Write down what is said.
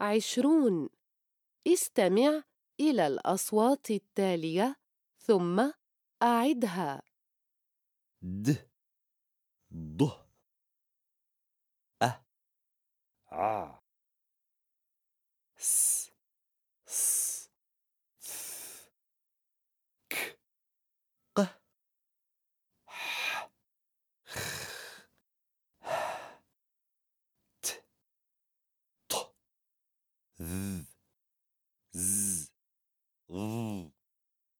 عشرون. استمع إلى الأصوات التالية ثم أعدها. د ض أ ع. Th.